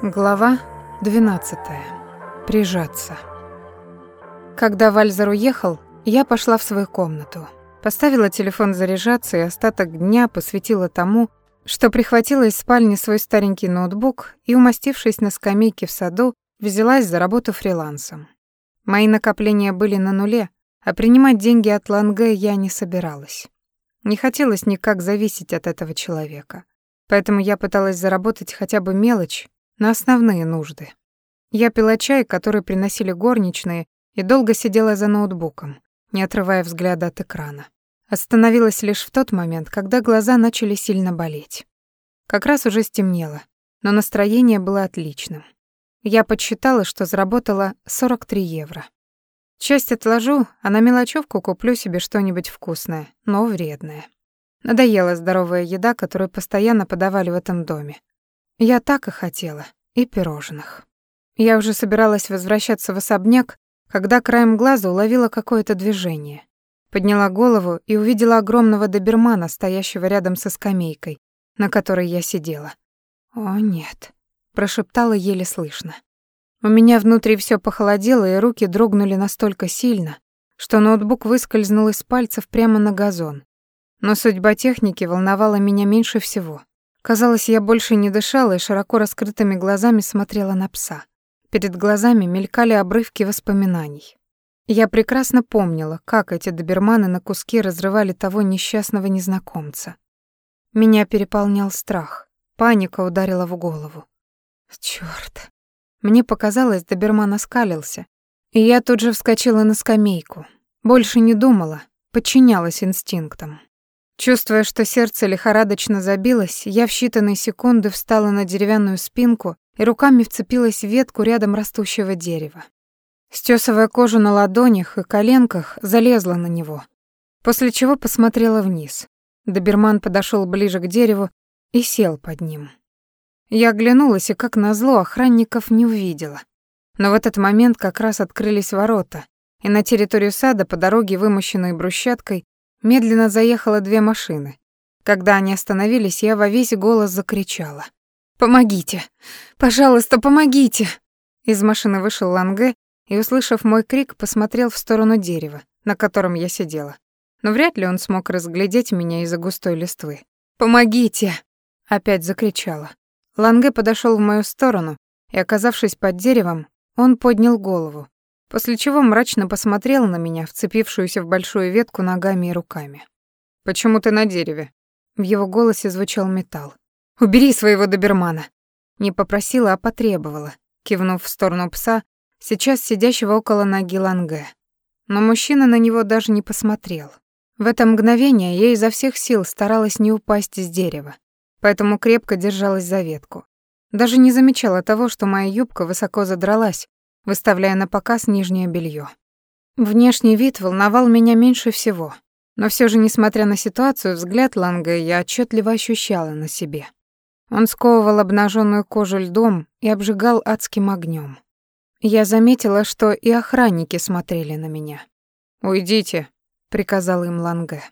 Глава 12. Прижаться. Когда Вальзер уехал, я пошла в свою комнату. Поставила телефон заряжаться и остаток дня посвятила тому, что прихватила из спальни свой старенький ноутбук и, умастившись на скамейке в саду, взялась за работу фрилансом. Мои накопления были на нуле, а принимать деньги от Ланге я не собиралась. Не хотелось никак зависеть от этого человека. Поэтому я пыталась заработать хотя бы мелочь, на основные нужды. Я пила чай, который приносили горничные, и долго сидела за ноутбуком, не отрывая взгляда от экрана. Остановилась лишь в тот момент, когда глаза начали сильно болеть. Как раз уже стемнело, но настроение было отличным. Я подсчитала, что заработала 43 евро. Часть отложу, а на мелочевку куплю себе что-нибудь вкусное, но вредное. Надоела здоровая еда, которую постоянно подавали в этом доме. Я так и хотела. И пирожных. Я уже собиралась возвращаться в особняк, когда краем глаза уловила какое-то движение. Подняла голову и увидела огромного добермана, стоящего рядом со скамейкой, на которой я сидела. «О, нет», — прошептала еле слышно. У меня внутри все похолодело, и руки дрогнули настолько сильно, что ноутбук выскользнул из пальцев прямо на газон. Но судьба техники волновала меня меньше всего. Казалось, я больше не дышала и широко раскрытыми глазами смотрела на пса. Перед глазами мелькали обрывки воспоминаний. Я прекрасно помнила, как эти доберманы на куски разрывали того несчастного незнакомца. Меня переполнял страх. Паника ударила в голову. Чёрт. Мне показалось, доберман оскалился, и я тут же вскочила на скамейку. Больше не думала, подчинялась инстинктам. Чувствуя, что сердце лихорадочно забилось, я в считанные секунды встала на деревянную спинку и руками вцепилась в ветку рядом растущего дерева. Стёсывая кожу на ладонях и коленках, залезла на него, после чего посмотрела вниз. Доберман подошёл ближе к дереву и сел под ним. Я оглянулась и, как назло, охранников не увидела. Но в этот момент как раз открылись ворота, и на территорию сада по дороге, вымощенной брусчаткой, Медленно заехало две машины. Когда они остановились, я во весь голос закричала. «Помогите! Пожалуйста, помогите!» Из машины вышел Ланге и, услышав мой крик, посмотрел в сторону дерева, на котором я сидела. Но вряд ли он смог разглядеть меня из-за густой листвы. «Помогите!» — опять закричала. Ланге подошел в мою сторону, и, оказавшись под деревом, он поднял голову, после чего мрачно посмотрел на меня, вцепившуюся в большую ветку ногами и руками. «Почему ты на дереве?» В его голосе звучал металл. «Убери своего добермана!» Не попросила, а потребовала, кивнув в сторону пса, сейчас сидящего около ноги Ланге. Но мужчина на него даже не посмотрел. В это мгновение я изо всех сил старалась не упасть с дерева, поэтому крепко держалась за ветку. Даже не замечала того, что моя юбка высоко задралась, выставляя на показ нижнее белье. Внешний вид волновал меня меньше всего, но все же, несмотря на ситуацию, взгляд Ланга я отчетливо ощущала на себе. Он сковывал обнаженную кожу льдом и обжигал адским огнем. Я заметила, что и охранники смотрели на меня. «Уйдите», — приказал им Ланге.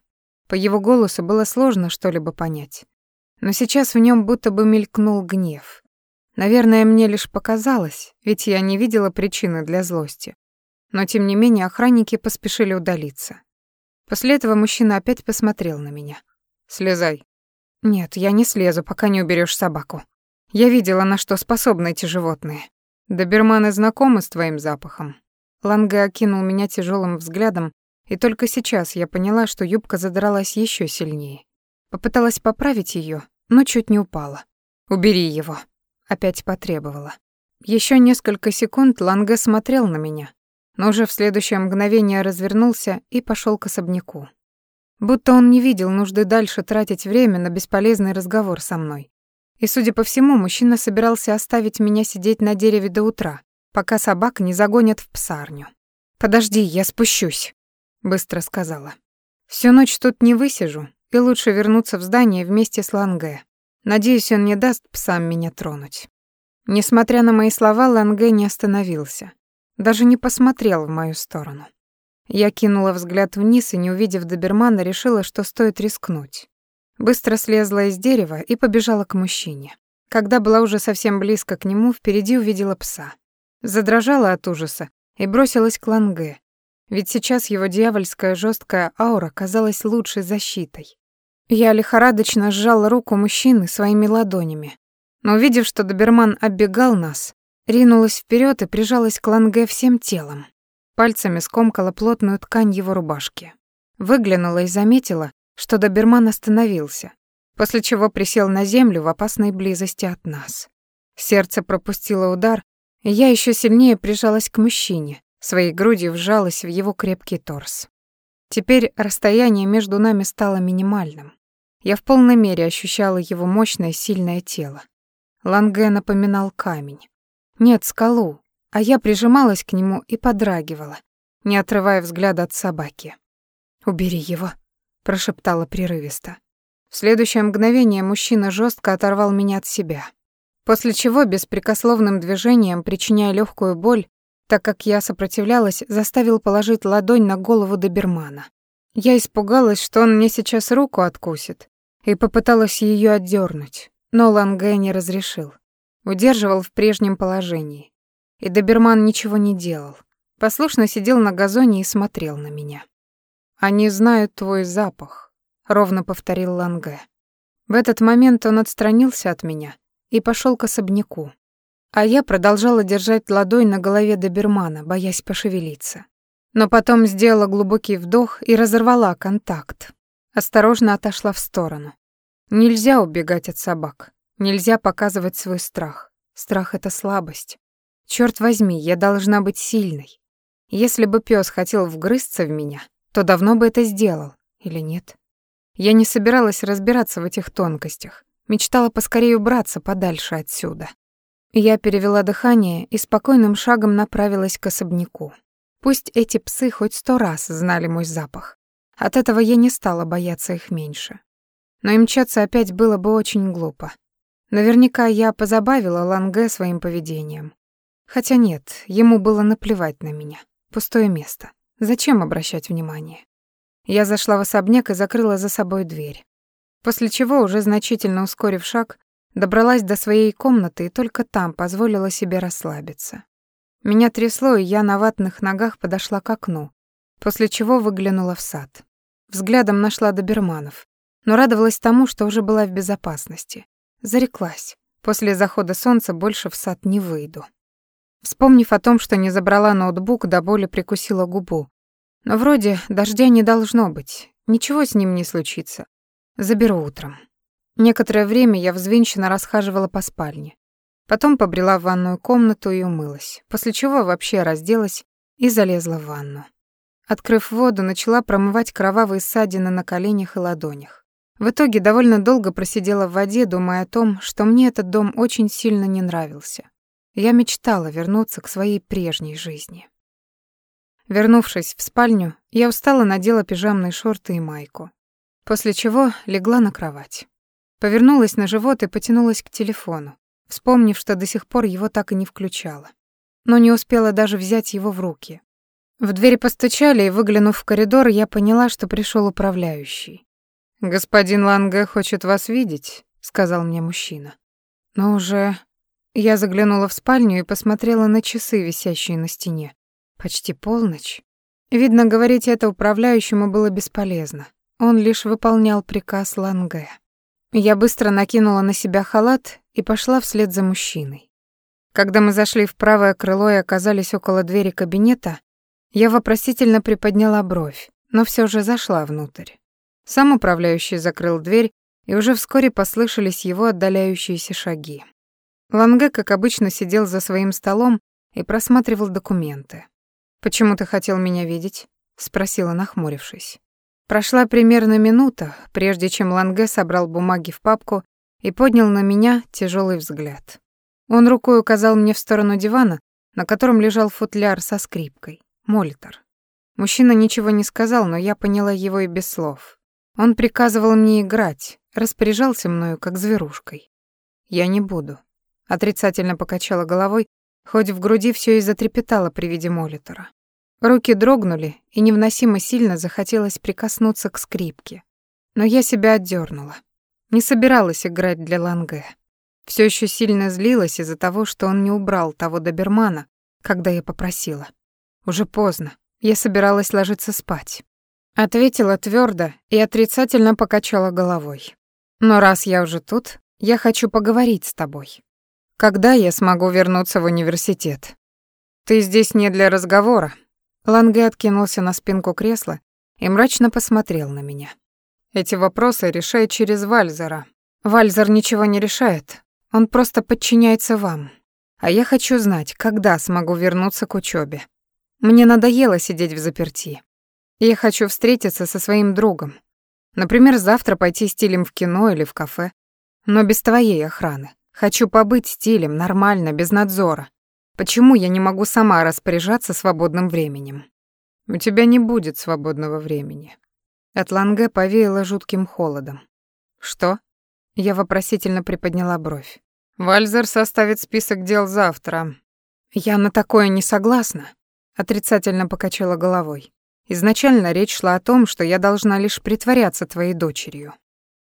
По его голосу было сложно что-либо понять. Но сейчас в нем будто бы мелькнул гнев. Наверное, мне лишь показалось, ведь я не видела причины для злости. Но тем не менее охранники поспешили удалиться. После этого мужчина опять посмотрел на меня. «Слезай». «Нет, я не слезу, пока не уберешь собаку. Я видела, на что способны эти животные. Доберманы знакомы с твоим запахом». Ланге окинул меня тяжелым взглядом, и только сейчас я поняла, что юбка задралась еще сильнее. Попыталась поправить ее, но чуть не упала. «Убери его», опять потребовала. Еще несколько секунд Ланге смотрел на меня, но уже в следующее мгновение развернулся и пошел к особняку. Будто он не видел нужды дальше тратить время на бесполезный разговор со мной. И, судя по всему, мужчина собирался оставить меня сидеть на дереве до утра, пока собак не загонят в псарню. «Подожди, я спущусь», — быстро сказала. «Всю ночь тут не высижу, и лучше вернуться в здание вместе с Ланге. Надеюсь, он не даст псам меня тронуть. Несмотря на мои слова, Ланге не остановился. Даже не посмотрел в мою сторону. Я кинула взгляд вниз и, не увидев добермана, решила, что стоит рискнуть. Быстро слезла из дерева и побежала к мужчине. Когда была уже совсем близко к нему, впереди увидела пса. Задрожала от ужаса и бросилась к Ланге, ведь сейчас его дьявольская жесткая аура казалась лучшей защитой. Я лихорадочно сжала руку мужчины своими ладонями, но увидев, что доберман оббегал нас, ринулась вперед и прижалась к Ланге всем телом. Пальцами скомкала плотную ткань его рубашки. Выглянула и заметила, что доберман остановился, после чего присел на землю в опасной близости от нас. Сердце пропустило удар, и я еще сильнее прижалась к мужчине, своей грудью вжалась в его крепкий торс. Теперь расстояние между нами стало минимальным. Я в полной мере ощущала его мощное, сильное тело. Ланге напоминал камень. Нет, скалу, а я прижималась к нему и подрагивала, не отрывая взгляда от собаки. «Убери его», — прошептала прерывисто. В следующее мгновение мужчина жестко оторвал меня от себя, после чего беспрекословным движением, причиняя легкую боль, так как я сопротивлялась, заставил положить ладонь на голову добермана. Я испугалась, что он мне сейчас руку откусит, и попыталась ее отдернуть, но Ланге не разрешил. Удерживал в прежнем положении. И доберман ничего не делал. Послушно сидел на газоне и смотрел на меня. «Они знают твой запах», ровно повторил Ланге. В этот момент он отстранился от меня и пошел к особняку. А я продолжала держать ладонь на голове добермана, боясь пошевелиться. Но потом сделала глубокий вдох и разорвала контакт. Осторожно отошла в сторону. Нельзя убегать от собак. Нельзя показывать свой страх. Страх — это слабость. Черт возьми, я должна быть сильной. Если бы пес хотел вгрызться в меня, то давно бы это сделал. Или нет? Я не собиралась разбираться в этих тонкостях, мечтала поскорее убраться подальше отсюда. Я перевела дыхание и спокойным шагом направилась к особняку. Пусть эти псы хоть сто раз знали мой запах. От этого я не стала бояться их меньше. Но и мчаться опять было бы очень глупо. Наверняка я позабавила Ланге своим поведением. Хотя нет, ему было наплевать на меня. Пустое место. Зачем обращать внимание? Я зашла в особняк и закрыла за собой дверь. После чего, уже значительно ускорив шаг, добралась до своей комнаты и только там позволила себе расслабиться. Меня трясло, и я на ватных ногах подошла к окну, после чего выглянула в сад. Взглядом нашла доберманов, но радовалась тому, что уже была в безопасности. Зареклась. После захода солнца больше в сад не выйду. Вспомнив о том, что не забрала ноутбук, до боли прикусила губу, но вроде дождя не должно быть, ничего с ним не случится. Заберу утром. Некоторое время я взвинченно расхаживала по спальне. Потом побрела в ванную комнату и умылась, после чего вообще разделась и залезла в ванну. Открыв воду, начала промывать кровавые ссадины на коленях и ладонях. В итоге довольно долго просидела в воде, думая о том, что мне этот дом очень сильно не нравился. Я мечтала вернуться к своей прежней жизни. Вернувшись в спальню, я устало надела пижамные шорты и майку, после чего легла на кровать. Повернулась на живот и потянулась к телефону, вспомнив, что до сих пор его так и не включала. Но не успела даже взять его в руки. В дверь постучали, и, выглянув в коридор, я поняла, что пришел управляющий. «Господин Ланге хочет вас видеть», — сказал мне мужчина. Но уже... Я заглянула в спальню и посмотрела на часы, висящие на стене. Почти полночь. Видно, говорить это управляющему было бесполезно. Он лишь выполнял приказ Ланге. Я быстро накинула на себя халат и пошла вслед за мужчиной. Когда мы зашли в правое крыло и оказались около двери кабинета, я вопросительно приподняла бровь, но все же зашла внутрь. Сам управляющий закрыл дверь, и уже вскоре послышались его отдаляющиеся шаги. Ланге, как обычно, сидел за своим столом и просматривал документы. «Почему ты хотел меня видеть?» — спросила, нахмурившись. Прошла примерно минута, прежде чем Ланге собрал бумаги в папку и поднял на меня тяжелый взгляд. Он рукой указал мне в сторону дивана, на котором лежал футляр со скрипкой, молитор. Мужчина ничего не сказал, но я поняла его и без слов. Он приказывал мне играть, распоряжался мною как зверушкой. Я не буду. Отрицательно покачала головой, хоть в груди все и затрепетало при виде молитора. Руки дрогнули, и невносимо сильно захотелось прикоснуться к скрипке. Но я себя отдернула. Не собиралась играть для Ланге. Все еще сильно злилась из-за того, что он не убрал того добермана, когда я попросила. Уже поздно. Я собиралась ложиться спать. Ответила твердо и отрицательно покачала головой. Но раз я уже тут, я хочу поговорить с тобой. Когда я смогу вернуться в университет? Ты здесь не для разговора. Ланге откинулся на спинку кресла и мрачно посмотрел на меня. Эти вопросы решает через Вальзера. Вальзер ничего не решает, он просто подчиняется вам. А я хочу знать, когда смогу вернуться к учебе. Мне надоело сидеть в заперти. Я хочу встретиться со своим другом. Например, завтра пойти стилем в кино или в кафе. Но без твоей охраны. Хочу побыть стилем, нормально, без надзора. Почему я не могу сама распоряжаться свободным временем? У тебя не будет свободного времени. От повеяло жутким холодом. Что? Я вопросительно приподняла бровь. Вальзер составит список дел завтра. Я на такое не согласна, отрицательно покачала головой. Изначально речь шла о том, что я должна лишь притворяться твоей дочерью.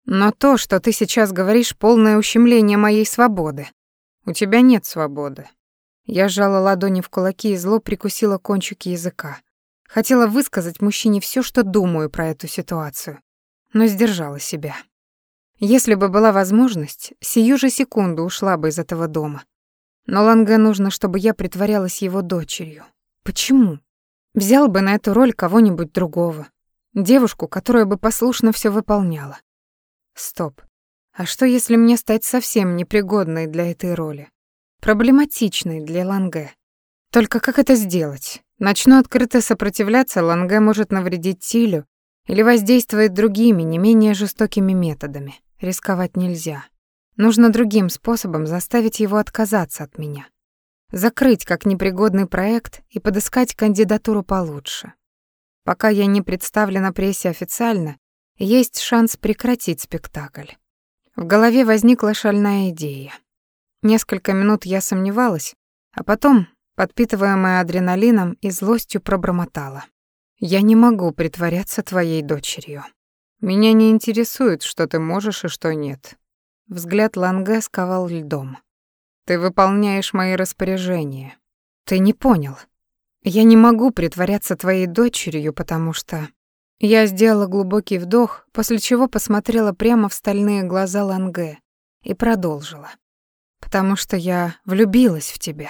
Но то, что ты сейчас говоришь, полное ущемление моей свободы. У тебя нет свободы. Я сжала ладони в кулаки и зло прикусила кончики языка. Хотела высказать мужчине все, что думаю про эту ситуацию, но сдержала себя. Если бы была возможность, сию же секунду ушла бы из этого дома. Но Ланге нужно, чтобы я притворялась его дочерью. Почему? Взял бы на эту роль кого-нибудь другого. Девушку, которая бы послушно все выполняла. Стоп. А что, если мне стать совсем непригодной для этой роли? Проблематичной для Ланге. Только как это сделать? Начну открыто сопротивляться, Ланге может навредить Тилю или воздействовать другими, не менее жестокими методами. Рисковать нельзя. Нужно другим способом заставить его отказаться от меня. Закрыть как непригодный проект и подыскать кандидатуру получше. Пока я не представлена прессе официально, есть шанс прекратить спектакль. В голове возникла шальная идея. Несколько минут я сомневалась, а потом, подпитываемая адреналином и злостью, пробормотала. «Я не могу притворяться твоей дочерью». Меня не интересует, что ты можешь и что нет. Взгляд Ланге сковал льдом. Ты выполняешь мои распоряжения. Ты не понял. Я не могу притворяться твоей дочерью, потому что я сделала глубокий вдох, после чего посмотрела прямо в стальные глаза Ланге и продолжила. Потому что я влюбилась в тебя.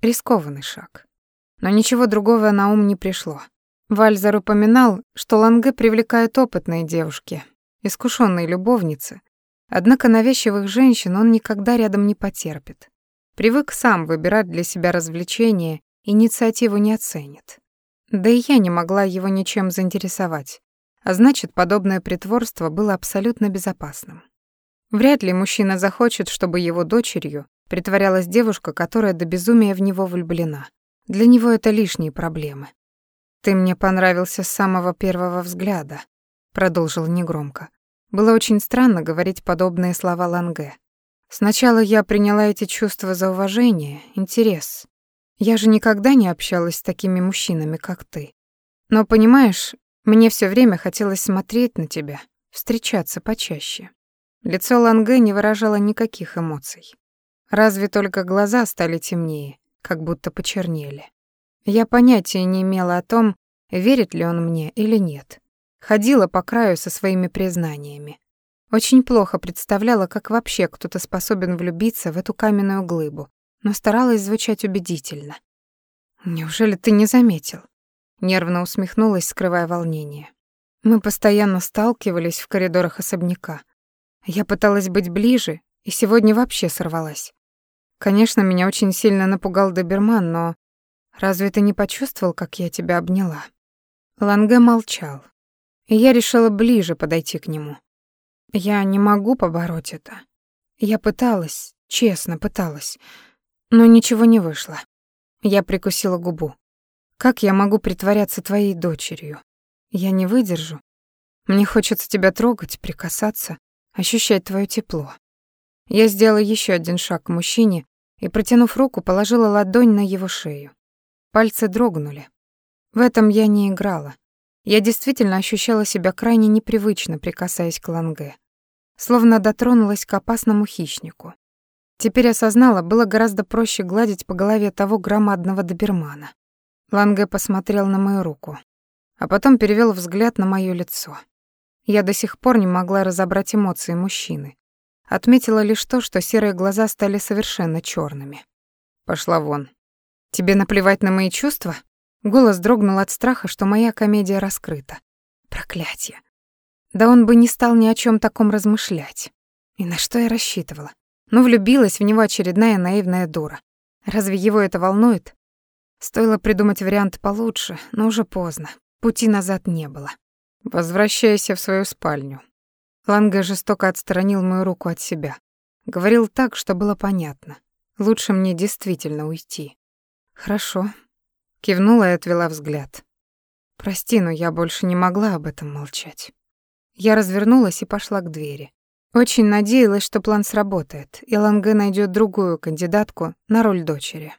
Рискованный шаг. Но ничего другого на ум не пришло. Вальзер упоминал, что Ланге привлекает опытные девушки, искушенные любовницы. Однако навязчивых женщин он никогда рядом не потерпит. Привык сам выбирать для себя развлечения, инициативу не оценит. Да и я не могла его ничем заинтересовать, а значит, подобное притворство было абсолютно безопасным. Вряд ли мужчина захочет, чтобы его дочерью притворялась девушка, которая до безумия в него влюблена. Для него это лишние проблемы. «Ты мне понравился с самого первого взгляда», — продолжил негромко. Было очень странно говорить подобные слова Ланге. Сначала я приняла эти чувства за уважение, интерес. Я же никогда не общалась с такими мужчинами, как ты. Но, понимаешь, мне все время хотелось смотреть на тебя, встречаться почаще. Лицо Ланге не выражало никаких эмоций. Разве только глаза стали темнее, как будто почернели. Я понятия не имела о том, верит ли он мне или нет. Ходила по краю со своими признаниями. Очень плохо представляла, как вообще кто-то способен влюбиться в эту каменную глыбу, но старалась звучать убедительно. «Неужели ты не заметил?» Нервно усмехнулась, скрывая волнение. Мы постоянно сталкивались в коридорах особняка. Я пыталась быть ближе, и сегодня вообще сорвалась. Конечно, меня очень сильно напугал доберман, но Разве ты не почувствовал, как я тебя обняла?» Ланге молчал, и я решила ближе подойти к нему. Я не могу побороть это. Я пыталась, честно пыталась, но ничего не вышло. Я прикусила губу. Как я могу притворяться твоей дочерью? Я не выдержу. Мне хочется тебя трогать, прикасаться, ощущать твое тепло. Я сделала еще один шаг к мужчине и, протянув руку, положила ладонь на его шею. Пальцы дрогнули. В этом я не играла. Я действительно ощущала себя крайне непривычно, прикасаясь к Ланге. Словно дотронулась к опасному хищнику. Теперь осознала, было гораздо проще гладить по голове того громадного добермана. Ланге посмотрел на мою руку, а потом перевел взгляд на моё лицо. Я до сих пор не могла разобрать эмоции мужчины. Отметила лишь то, что серые глаза стали совершенно черными. «Пошла вон. Тебе наплевать на мои чувства?» Голос дрогнул от страха, что моя комедия раскрыта. Проклятие. Да он бы не стал ни о чем таком размышлять. И на что я рассчитывала? Ну, влюбилась в него очередная наивная дура. Разве его это волнует? Стоило придумать вариант получше, но уже поздно. Пути назад не было. Возвращайся в свою спальню. Ланга жестоко отстранил мою руку от себя. Говорил так, что было понятно. Лучше мне действительно уйти. Хорошо. Кивнула и отвела взгляд. Прости, но я больше не могла об этом молчать. Я развернулась и пошла к двери. Очень надеялась, что план сработает, и Ланге найдет другую кандидатку на роль дочери.